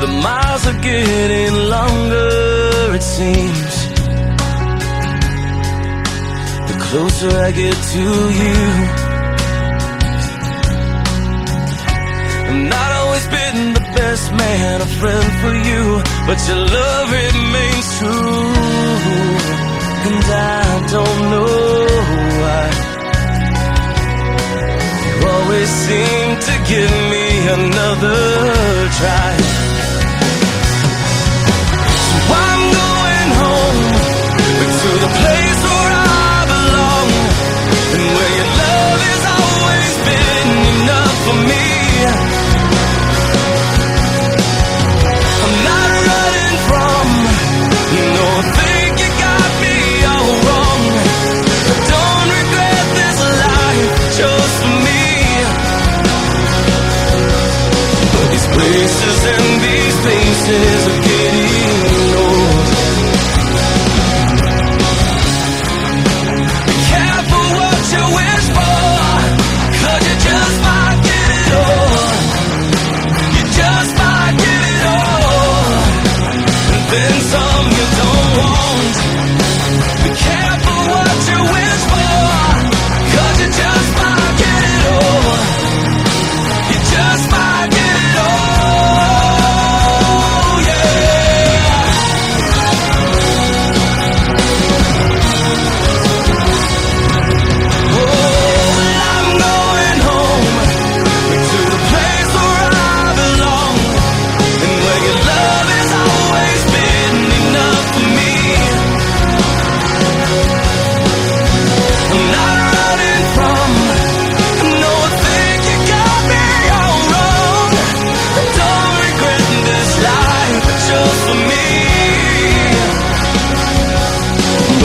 The miles are getting longer, it seems. The closer I get to you, I'm not always been the best man, a friend for you, but your love remains true. And I don't know why. You always seem to give me another try.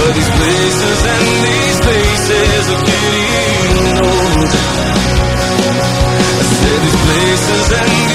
But these places and these places are getting old. I said these places and